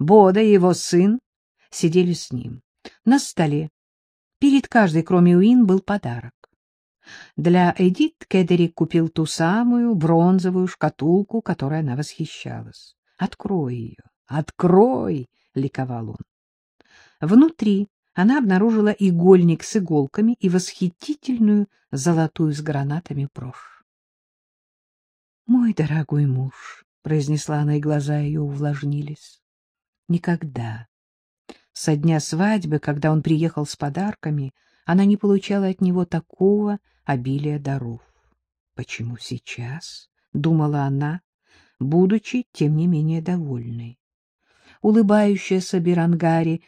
Бода и его сын сидели с ним. На столе перед каждой, кроме Уин, был подарок. Для Эдит Кедерик купил ту самую бронзовую шкатулку, которой она восхищалась. «Открой ее! Открой!» — ликовал он. Внутри она обнаружила игольник с иголками и восхитительную золотую с гранатами брошь. «Мой дорогой муж», — произнесла она, и глаза ее увлажнились, — «никогда, со дня свадьбы, когда он приехал с подарками, она не получала от него такого обилия даров. Почему сейчас? — думала она, будучи, тем не менее, довольной. Улыбающаяся Бирангари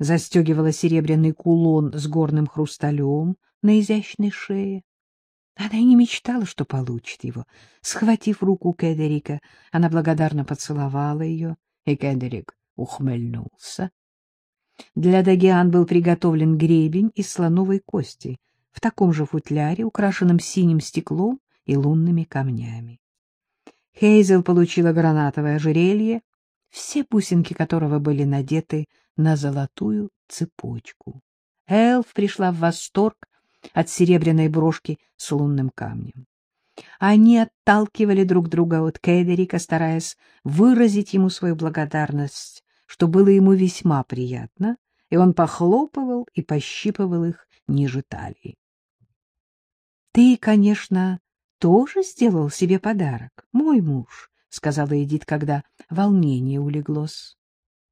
застегивала серебряный кулон с горным хрусталем на изящной шее. Она и не мечтала, что получит его. Схватив руку Кедерика, она благодарно поцеловала ее, и Кедерик ухмыльнулся. Для Дагиан был приготовлен гребень из слоновой кости в таком же футляре, украшенном синим стеклом и лунными камнями. Хейзел получила гранатовое ожерелье, все бусинки которого были надеты на золотую цепочку. Эльф пришла в восторг от серебряной брошки с лунным камнем. Они отталкивали друг друга от Кедерика, стараясь выразить ему свою благодарность что было ему весьма приятно, и он похлопывал и пощипывал их ниже талии. — Ты, конечно, тоже сделал себе подарок, мой муж, — сказала Эдит, когда волнение улеглось.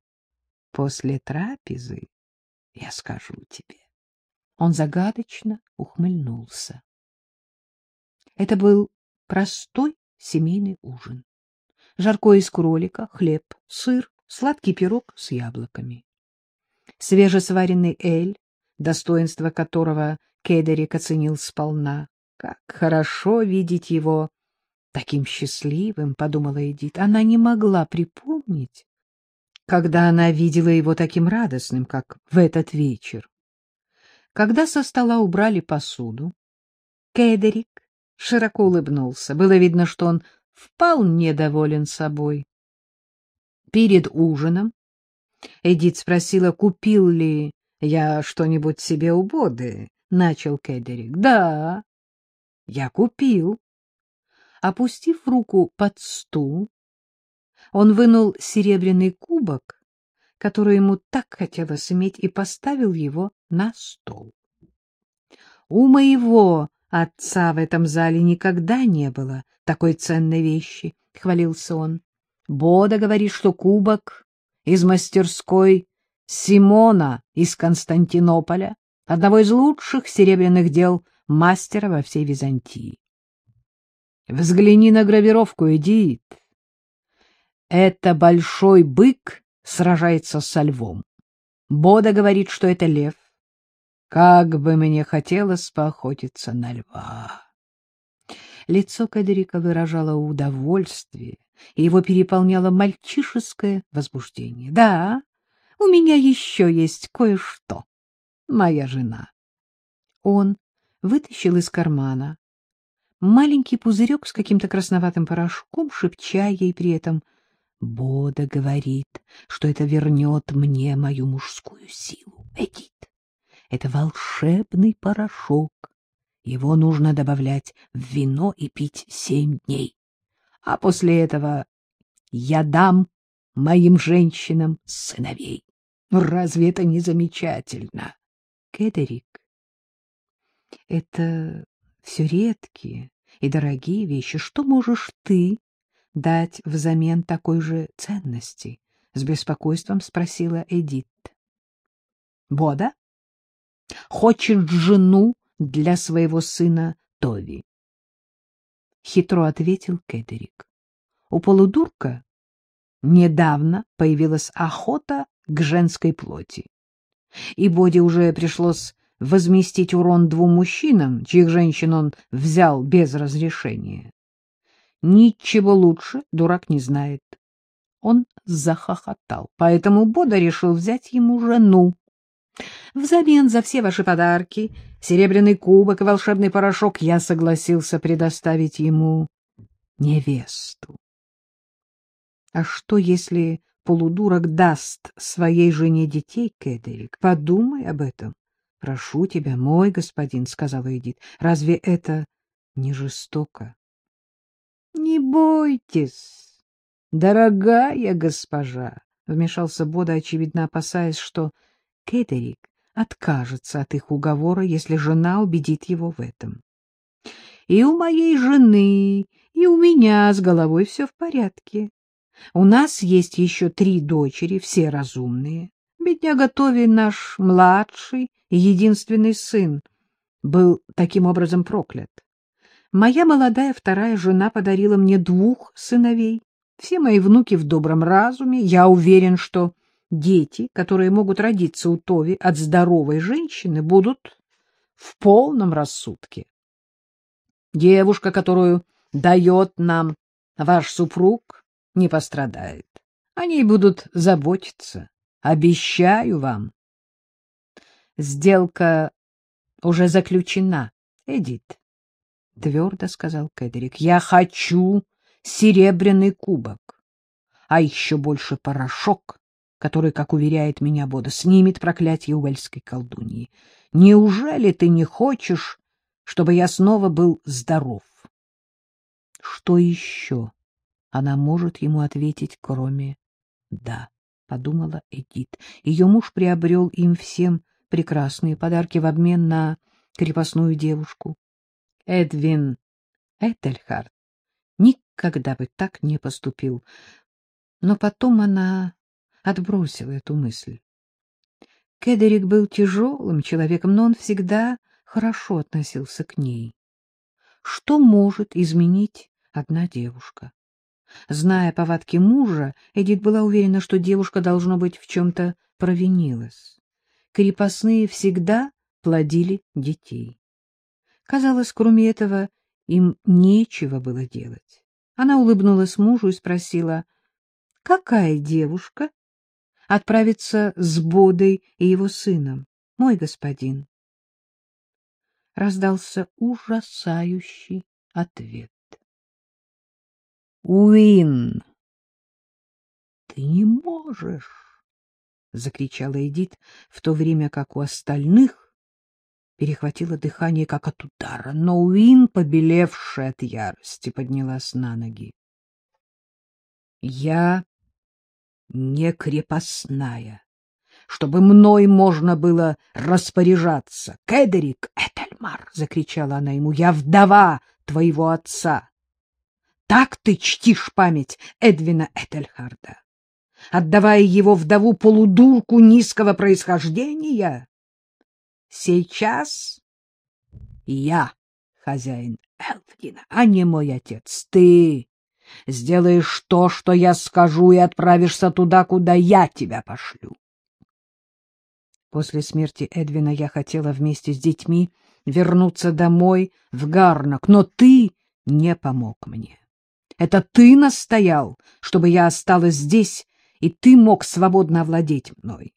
— После трапезы я скажу тебе. Он загадочно ухмыльнулся. Это был простой семейный ужин. Жаркое из кролика, хлеб, сыр, сладкий пирог с яблоками. Свежесваренный эль, достоинство которого Кедерик оценил сполна. Как хорошо видеть его таким счастливым, — подумала Эдит. Она не могла припомнить, когда она видела его таким радостным, как в этот вечер. Когда со стола убрали посуду, Кедерик широко улыбнулся. Было видно, что он вполне доволен собой. Перед ужином Эдит спросила, купил ли я что-нибудь себе у Боды. Начал Кедерик. Да, я купил. Опустив руку под стул, он вынул серебряный кубок, который ему так хотелось иметь, и поставил его на стол. У моего отца в этом зале никогда не было такой ценной вещи, — хвалился он. Бода говорит, что кубок из мастерской Симона из Константинополя, одного из лучших серебряных дел мастера во всей Византии. Взгляни на гравировку, Эдит. Это большой бык сражается со львом. Бода говорит, что это лев. Как бы мне хотелось поохотиться на льва. Лицо Кадрика выражало удовольствие, и его переполняло мальчишеское возбуждение. — Да, у меня еще есть кое-что, моя жена. Он вытащил из кармана маленький пузырек с каким-то красноватым порошком, шепча ей при этом «Бода говорит, что это вернет мне мою мужскую силу. Эдит, это волшебный порошок. Его нужно добавлять в вино и пить семь дней а после этого я дам моим женщинам сыновей. Ну, разве это не замечательно? Кедерик, это все редкие и дорогие вещи. Что можешь ты дать взамен такой же ценности? С беспокойством спросила Эдит. Бода? Хочет жену для своего сына Тови. — хитро ответил Кедерик. У полудурка недавно появилась охота к женской плоти. И Боди уже пришлось возместить урон двум мужчинам, чьих женщин он взял без разрешения. Ничего лучше дурак не знает. Он захохотал, поэтому Бода решил взять ему жену. Взамен за все ваши подарки, серебряный кубок и волшебный порошок, я согласился предоставить ему невесту. А что, если полудурок даст своей жене детей, Кедерик? Подумай об этом. — Прошу тебя, мой господин, — сказала Эдит, — разве это не жестоко? — Не бойтесь, дорогая госпожа, — вмешался Бода, очевидно опасаясь, что Кедерик откажется от их уговора, если жена убедит его в этом. — И у моей жены, и у меня с головой все в порядке. У нас есть еще три дочери, все разумные. Бедняга Тови наш младший и единственный сын был таким образом проклят. Моя молодая вторая жена подарила мне двух сыновей. Все мои внуки в добром разуме. Я уверен, что дети, которые могут родиться у Тови от здоровой женщины, будут в полном рассудке. Девушка, которую дает нам ваш супруг, не пострадает. Они будут заботиться. Обещаю вам. Сделка уже заключена, Эдит, — твердо сказал Кедерик. Я хочу серебряный кубок, а еще больше порошок, который, как уверяет меня Бода, снимет проклятие уэльской колдуньи. Неужели ты не хочешь, чтобы я снова был здоров? Что еще она может ему ответить, кроме «да», — подумала Эдит. Ее муж приобрел им всем прекрасные подарки в обмен на крепостную девушку. Эдвин Этельхард никогда бы так не поступил. Но потом она отбросила эту мысль. Кедерик был тяжелым человеком, но он всегда хорошо относился к ней. Что может изменить одна девушка? Зная повадки мужа, Эдит была уверена, что девушка, должно быть, в чем-то провинилась. Крепостные всегда плодили детей. Казалось, кроме этого, им нечего было делать. Она улыбнулась мужу и спросила, «Какая девушка отправится с Бодой и его сыном, мой господин?» Раздался ужасающий ответ. Уин! Ты не можешь! — закричала Эдит, в то время как у остальных перехватило дыхание, как от удара, но Уин, побелевшая от ярости, поднялась на ноги. — Я не крепостная, чтобы мной можно было распоряжаться. — Кедерик Этельмар! — закричала она ему. — Я вдова твоего отца! Так ты чтишь память Эдвина Этельхарда, отдавая его вдову полудурку низкого происхождения? Сейчас я хозяин Элфдина, а не мой отец. Ты сделаешь то, что я скажу, и отправишься туда, куда я тебя пошлю. После смерти Эдвина я хотела вместе с детьми вернуться домой в Гарнак, но ты не помог мне. Это ты настоял, чтобы я осталась здесь, и ты мог свободно овладеть мной.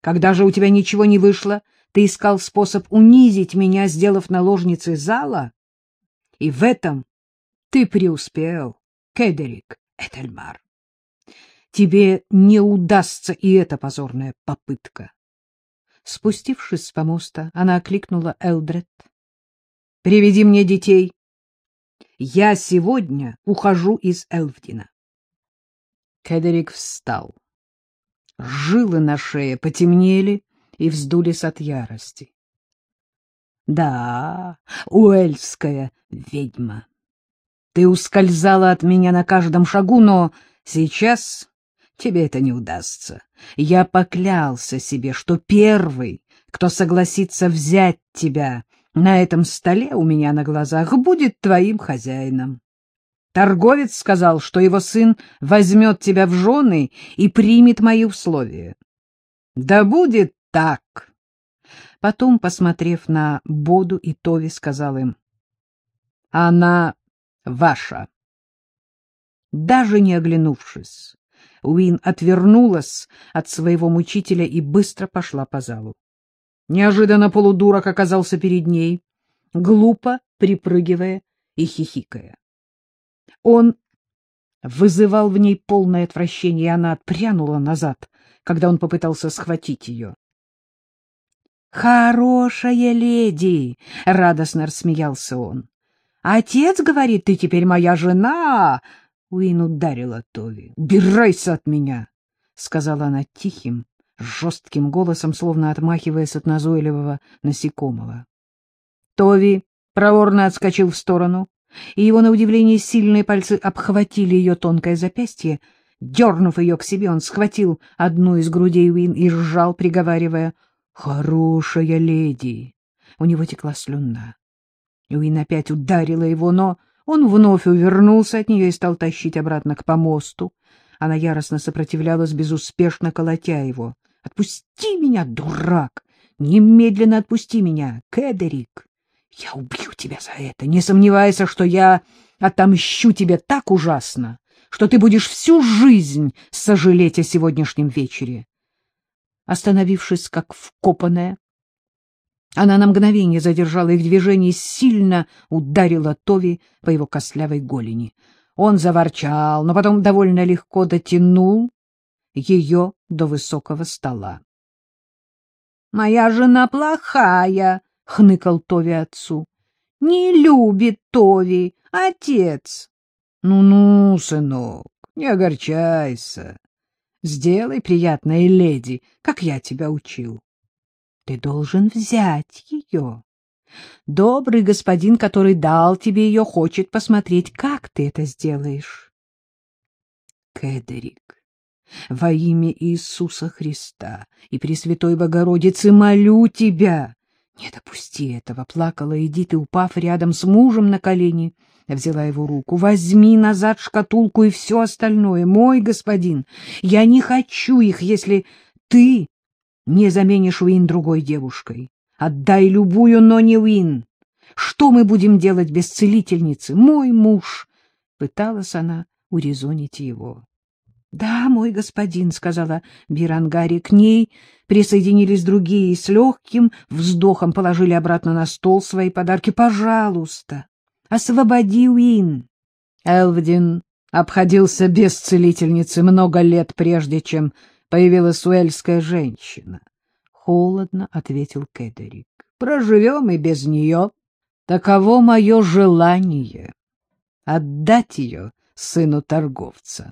Когда же у тебя ничего не вышло, ты искал способ унизить меня, сделав наложницей зала? И в этом ты преуспел, Кедерик Этельмар. Тебе не удастся и эта позорная попытка. Спустившись с помоста, она окликнула Элдред. — Приведи мне детей. Я сегодня ухожу из Элфдина. Кедерик встал. Жилы на шее потемнели и вздулись от ярости. Да, уэльская ведьма. Ты ускользала от меня на каждом шагу, но сейчас тебе это не удастся. Я поклялся себе, что первый, кто согласится взять тебя на этом столе у меня на глазах будет твоим хозяином. Торговец сказал, что его сын возьмет тебя в жены и примет мои условия. Да будет так. Потом, посмотрев на Боду и Тови, сказал им, она ваша. Даже не оглянувшись, Уин отвернулась от своего мучителя и быстро пошла по залу. Неожиданно полудурок оказался перед ней, глупо припрыгивая и хихикая. Он вызывал в ней полное отвращение, и она отпрянула назад, когда он попытался схватить ее. «Хорошая леди!» — радостно рассмеялся он. «Отец говорит, ты теперь моя жена!» Уин ударила Тови. «Убирайся от меня!» — сказала она тихим, жестким голосом, словно отмахиваясь от назойливого насекомого. Тови проворно отскочил в сторону, и его, на удивление, сильные пальцы обхватили ее тонкое запястье. Дернув ее к себе, он схватил одну из грудей Уин и сжал, приговаривая «Хорошая леди!» У него текла слюна. Уин опять ударила его, но он вновь увернулся от нее и стал тащить обратно к помосту. Она яростно сопротивлялась, безуспешно колотя его. «Отпусти меня, дурак! Немедленно отпусти меня, Кедерик! Я убью тебя за это, не сомневайся, что я отомщу тебе так ужасно, что ты будешь всю жизнь сожалеть о сегодняшнем вечере!» Остановившись как вкопанная, она на мгновение задержала их движение и сильно ударила Тови по его костлявой голени. Он заворчал, но потом довольно легко дотянул ее до высокого стола. — Моя жена плохая, — хныкал Тови отцу. — Не любит Тови, отец. Ну — Ну-ну, сынок, не огорчайся. Сделай приятное леди, как я тебя учил. Ты должен взять ее. Добрый господин, который дал тебе ее, хочет посмотреть, как ты это сделаешь. Кедерик, во имя Иисуса Христа и Пресвятой Богородицы молю тебя, не допусти этого, плакала Эдит и, упав рядом с мужем на колени, взяла его руку. Возьми назад шкатулку и все остальное, мой господин. Я не хочу их, если ты не заменишь Уин другой девушкой. Отдай любую, но не Уин. Что мы будем делать без целительницы? Мой муж. Пыталась она урезонить его. — Да, мой господин, — сказала Бирангари. К ней присоединились другие и с легким вздохом положили обратно на стол свои подарки. — Пожалуйста, освободи Уин. Элвдин обходился без целительницы много лет, прежде чем появилась уэльская женщина. Холодно ответил Кедерик. Проживем и без нее. Таково мое желание — отдать ее сыну торговца.